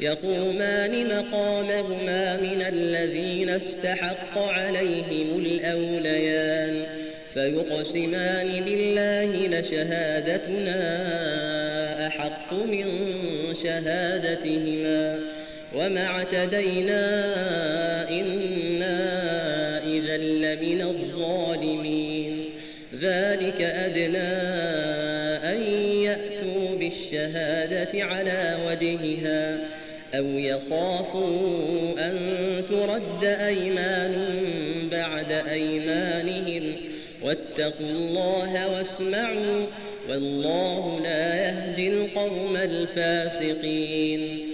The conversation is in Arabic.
يقومان مقامهما من الذين استحق عليهم الأوليان فيقسمان بالله لشهادتنا أحق من شهادتهما وما اعتدينا إنا إذا لمن الظالمين. ذلك أدنى أن يأتوا بالشهادة على وجهها أو يخافوا أن ترد أيمان بعد أيمانهم واتقوا الله واسمعوا والله لا يهدي القوم الفاسقين